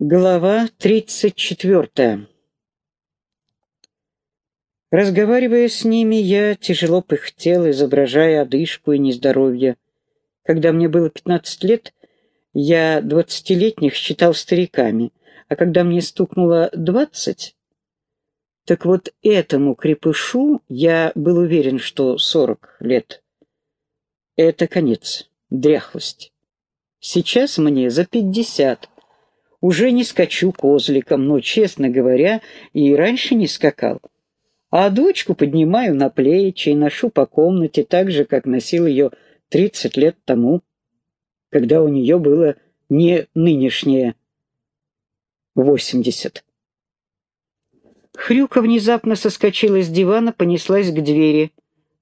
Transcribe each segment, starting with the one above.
Глава тридцать четвертая. Разговаривая с ними, я тяжело пыхтел, изображая одышку и нездоровье. Когда мне было пятнадцать лет, я двадцатилетних считал стариками, а когда мне стукнуло двадцать, так вот этому крепышу я был уверен, что сорок лет. Это конец, дряхлость. Сейчас мне за пятьдесят. Уже не скачу козликом, но, честно говоря, и раньше не скакал. А дочку поднимаю на плечи и ношу по комнате так же, как носил ее тридцать лет тому, когда у нее было не нынешнее восемьдесят. Хрюка внезапно соскочила с дивана, понеслась к двери.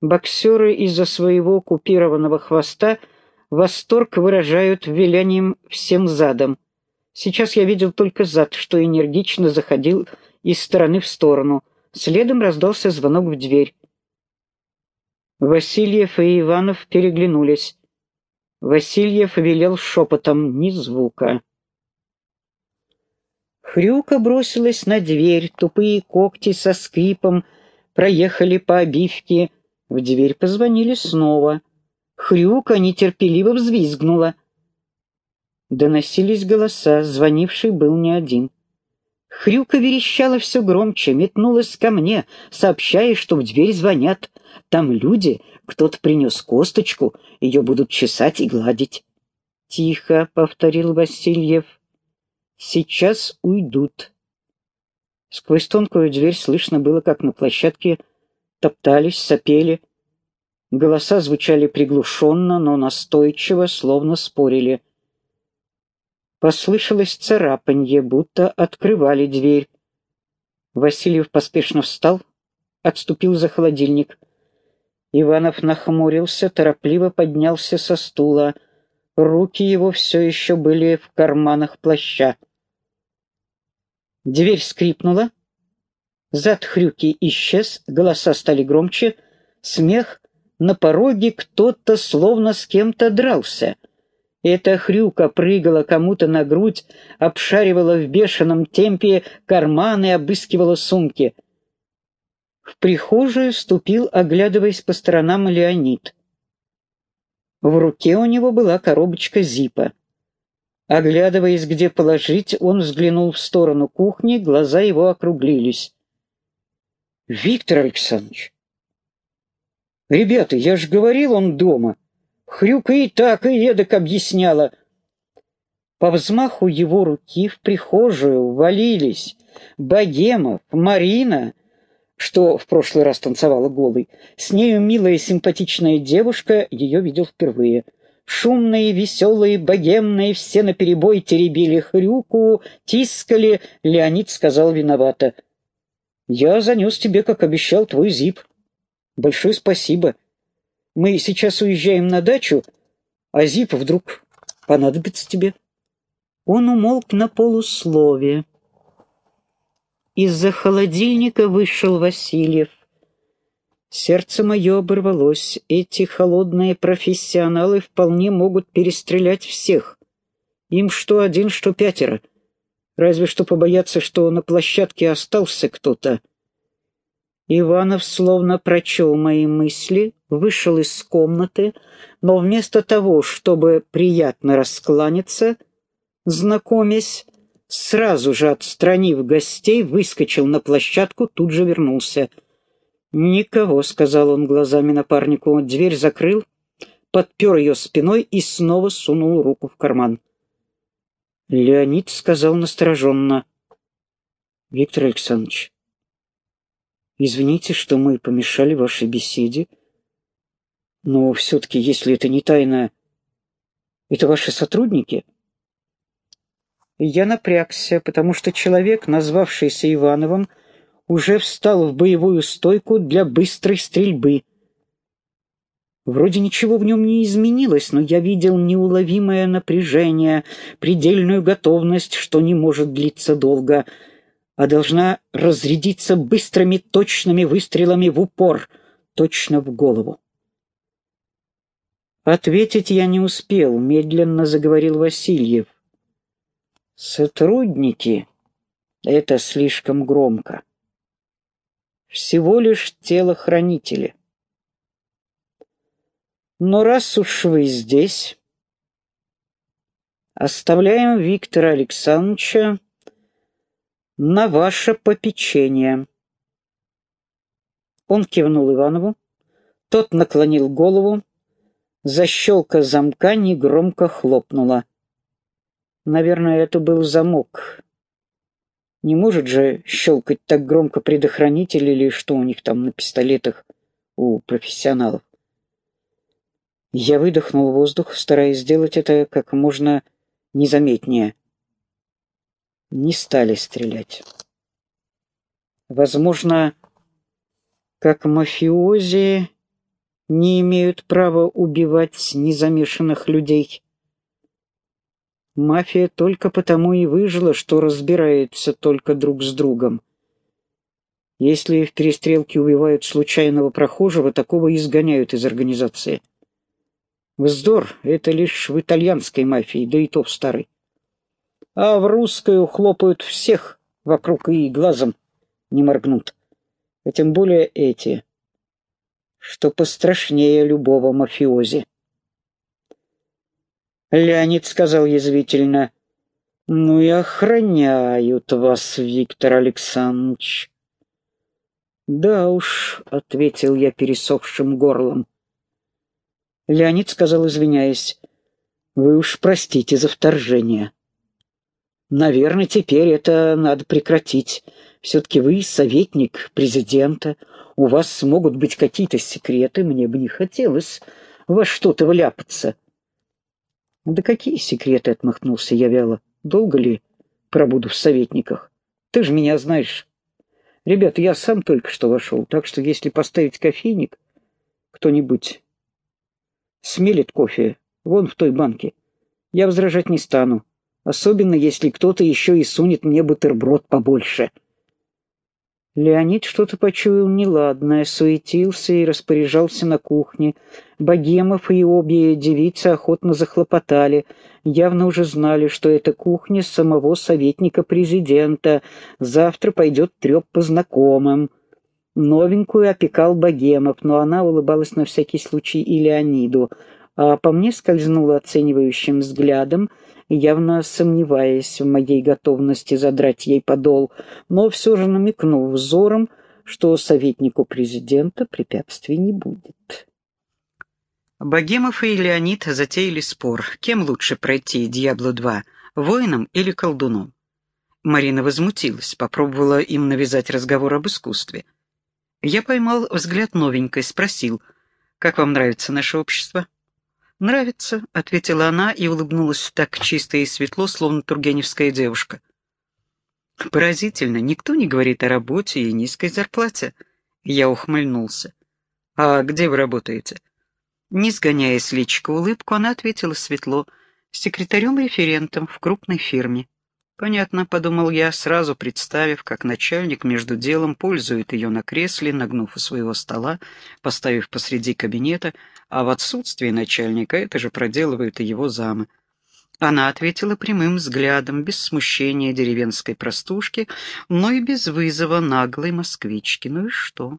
Боксеры из-за своего купированного хвоста восторг выражают вилянием всем задом. Сейчас я видел только зад, что энергично заходил из стороны в сторону. Следом раздался звонок в дверь. Васильев и Иванов переглянулись. Васильев велел шепотом «ни звука». Хрюка бросилась на дверь, тупые когти со скрипом проехали по обивке. В дверь позвонили снова. Хрюка нетерпеливо взвизгнула — Доносились голоса, звонивший был не один. Хрюка верещала все громче, метнулась ко мне, сообщая, что в дверь звонят. Там люди, кто-то принес косточку, ее будут чесать и гладить. «Тихо», — повторил Васильев, — «сейчас уйдут». Сквозь тонкую дверь слышно было, как на площадке топтались, сопели. Голоса звучали приглушенно, но настойчиво, словно спорили. Послышалось царапанье, будто открывали дверь. Васильев поспешно встал, отступил за холодильник. Иванов нахмурился, торопливо поднялся со стула. Руки его все еще были в карманах плаща. Дверь скрипнула. Зад хрюки исчез, голоса стали громче. Смех. На пороге кто-то словно с кем-то дрался — эта хрюка прыгала кому-то на грудь, обшаривала в бешеном темпе карманы, обыскивала сумки. В прихожую ступил, оглядываясь по сторонам, Леонид. В руке у него была коробочка зипа. Оглядываясь, где положить, он взглянул в сторону кухни, глаза его округлились. «Виктор Александрович!» «Ребята, я же говорил, он дома!» Хрюка и так, и эдак объясняла. По взмаху его руки в прихожую валились Богемов, Марина, что в прошлый раз танцевала голой. С нею милая симпатичная девушка, ее видел впервые. Шумные, веселые, богемные, все наперебой теребили хрюку, тискали. Леонид сказал виновато. «Я занес тебе, как обещал, твой зип. Большое спасибо». Мы сейчас уезжаем на дачу, а Зип вдруг понадобится тебе». Он умолк на полусловие. Из-за холодильника вышел Васильев. Сердце мое оборвалось. Эти холодные профессионалы вполне могут перестрелять всех. Им что один, что пятеро. Разве что побояться, что на площадке остался кто-то. Иванов словно прочел мои мысли, вышел из комнаты, но вместо того, чтобы приятно раскланяться, знакомясь, сразу же отстранив гостей, выскочил на площадку, тут же вернулся. «Никого», — сказал он глазами напарнику, дверь закрыл, подпер ее спиной и снова сунул руку в карман. Леонид сказал настороженно. «Виктор Александрович, Извините, что мы помешали вашей беседе, но все-таки, если это не тайна, это ваши сотрудники?» Я напрягся, потому что человек, назвавшийся Ивановым, уже встал в боевую стойку для быстрой стрельбы. Вроде ничего в нем не изменилось, но я видел неуловимое напряжение, предельную готовность, что не может длиться долго — а должна разрядиться быстрыми точными выстрелами в упор, точно в голову. Ответить я не успел, медленно заговорил Васильев. Сотрудники — это слишком громко. Всего лишь телохранители. Но раз уж вы здесь, оставляем Виктора Александровича на ваше попечение. Он кивнул Иванову, тот наклонил голову, защелка замка негромко хлопнула. Наверное, это был замок. Не может же щелкать так громко предохранитель или что у них там на пистолетах у профессионалов. Я выдохнул воздух, стараясь сделать это как можно незаметнее. Не стали стрелять. Возможно, как мафиози не имеют права убивать незамешанных людей. Мафия только потому и выжила, что разбирается только друг с другом. Если в перестрелке убивают случайного прохожего, такого изгоняют из организации. Вздор — это лишь в итальянской мафии, да и то в старой. А в русской ухлопают всех вокруг и глазом не моргнут. А тем более эти, что пострашнее любого мафиози. Леонид сказал язвительно, «Ну и охраняют вас, Виктор Александрович». «Да уж», — ответил я пересохшим горлом, — Леонид сказал, извиняясь, «Вы уж простите за вторжение». «Наверное, теперь это надо прекратить. Все-таки вы советник президента. У вас могут быть какие-то секреты. Мне бы не хотелось во что-то вляпаться». «Да какие секреты?» — отмахнулся я вяло. «Долго ли пробуду в советниках? Ты же меня знаешь. Ребята, я сам только что вошел, так что если поставить кофейник, кто-нибудь смелит кофе, вон в той банке. Я возражать не стану, особенно если кто-то еще и сунет мне бутерброд побольше. Леонид что-то почуял неладное, суетился и распоряжался на кухне. Богемов и обе девицы охотно захлопотали, явно уже знали, что это кухня самого советника президента. Завтра пойдет треп по знакомым. Новенькую опекал Богемов, но она улыбалась на всякий случай и Леониду, а по мне скользнула оценивающим взглядом, явно сомневаясь в моей готовности задрать ей подол, но все же намекнул взором, что советнику президента препятствий не будет. Богемов и Леонид затеяли спор, кем лучше пройти «Дьябло-2» — воином или колдуном. Марина возмутилась, попробовала им навязать разговор об искусстве — я поймал взгляд новенькой, спросил, «Как вам нравится наше общество?» «Нравится», — ответила она и улыбнулась так чисто и светло, словно тургеневская девушка. «Поразительно, никто не говорит о работе и низкой зарплате». Я ухмыльнулся. «А где вы работаете?» Не сгоняя с личика улыбку, она ответила светло, «Секретарем-референтом в крупной фирме». «Понятно», — подумал я, сразу представив, как начальник между делом пользует ее на кресле, нагнув у своего стола, поставив посреди кабинета, а в отсутствие начальника это же проделывают и его замы. Она ответила прямым взглядом, без смущения деревенской простушки, но и без вызова наглой москвички. Ну и что?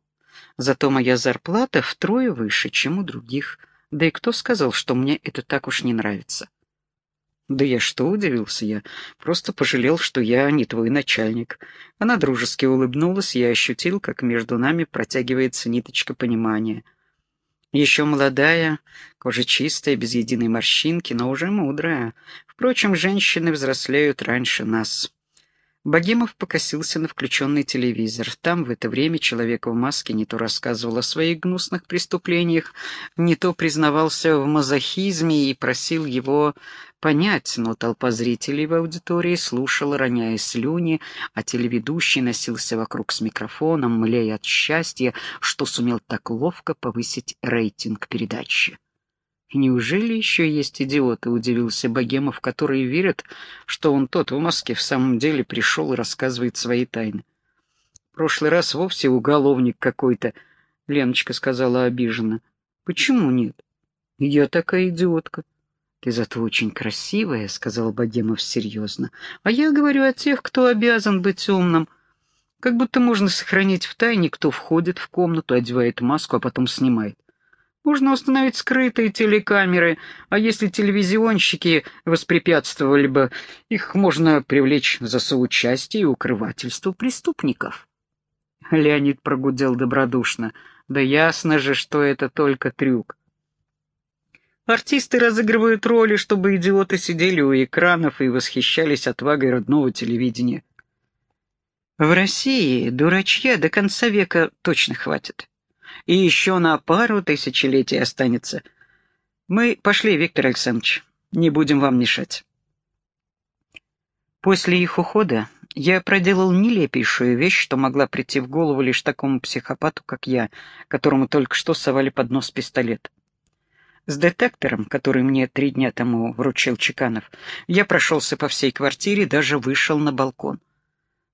Зато моя зарплата втрое выше, чем у других. Да и кто сказал, что мне это так уж не нравится? «Да я что?» — удивился я. «Просто пожалел, что я не твой начальник». Она дружески улыбнулась, я ощутил, как между нами протягивается ниточка понимания. Еще молодая, кожа чистая, без единой морщинки, но уже мудрая. Впрочем, женщины взрослеют раньше нас. Богемов покосился на включенный телевизор. Там в это время человек в маске не то рассказывал о своих гнусных преступлениях, не то признавался в мазохизме и просил его понять, но толпа зрителей в аудитории слушала, роняя слюни, а телеведущий носился вокруг с микрофоном, млея от счастья, что сумел так ловко повысить рейтинг передачи. «Неужели еще есть идиоты?» — удивился Богемов, которые верят, что он тот в Москве в самом деле пришел и рассказывает свои тайны. «В прошлый раз вовсе уголовник какой-то», — Леночка сказала обиженно. «Почему нет?» «Я такая идиотка. «Ты зато очень красивая», — сказал Богемов серьезно. «А я говорю о тех, кто обязан быть умным. Как будто можно сохранить в тайне, кто входит в комнату, одевает маску, а потом снимает. Можно установить скрытые телекамеры, а если телевизионщики воспрепятствовали бы, их можно привлечь за соучастие и укрывательство преступников. Леонид прогудел добродушно. Да ясно же, что это только трюк. Артисты разыгрывают роли, чтобы идиоты сидели у экранов и восхищались отвагой родного телевидения. В России дурачья до конца века точно хватит и еще на пару тысячелетий останется. Мы пошли, Виктор Александрович, не будем вам мешать. После их ухода я проделал нелепейшую вещь, что могла прийти в голову лишь такому психопату, как я, которому только что совали под нос пистолет. С детектором, который мне три дня тому вручил Чеканов, я прошелся по всей квартире, даже вышел на балкон.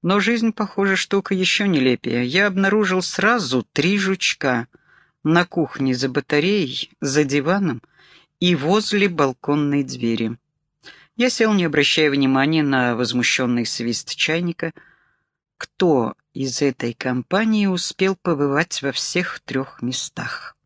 Но жизнь, похоже, штука еще нелепее. Я обнаружил сразу три жучка на кухне за батареей, за диваном и возле балконной двери. Я сел, не обращая внимания на возмущенный свист чайника. Кто из этой компании успел побывать во всех трех местах?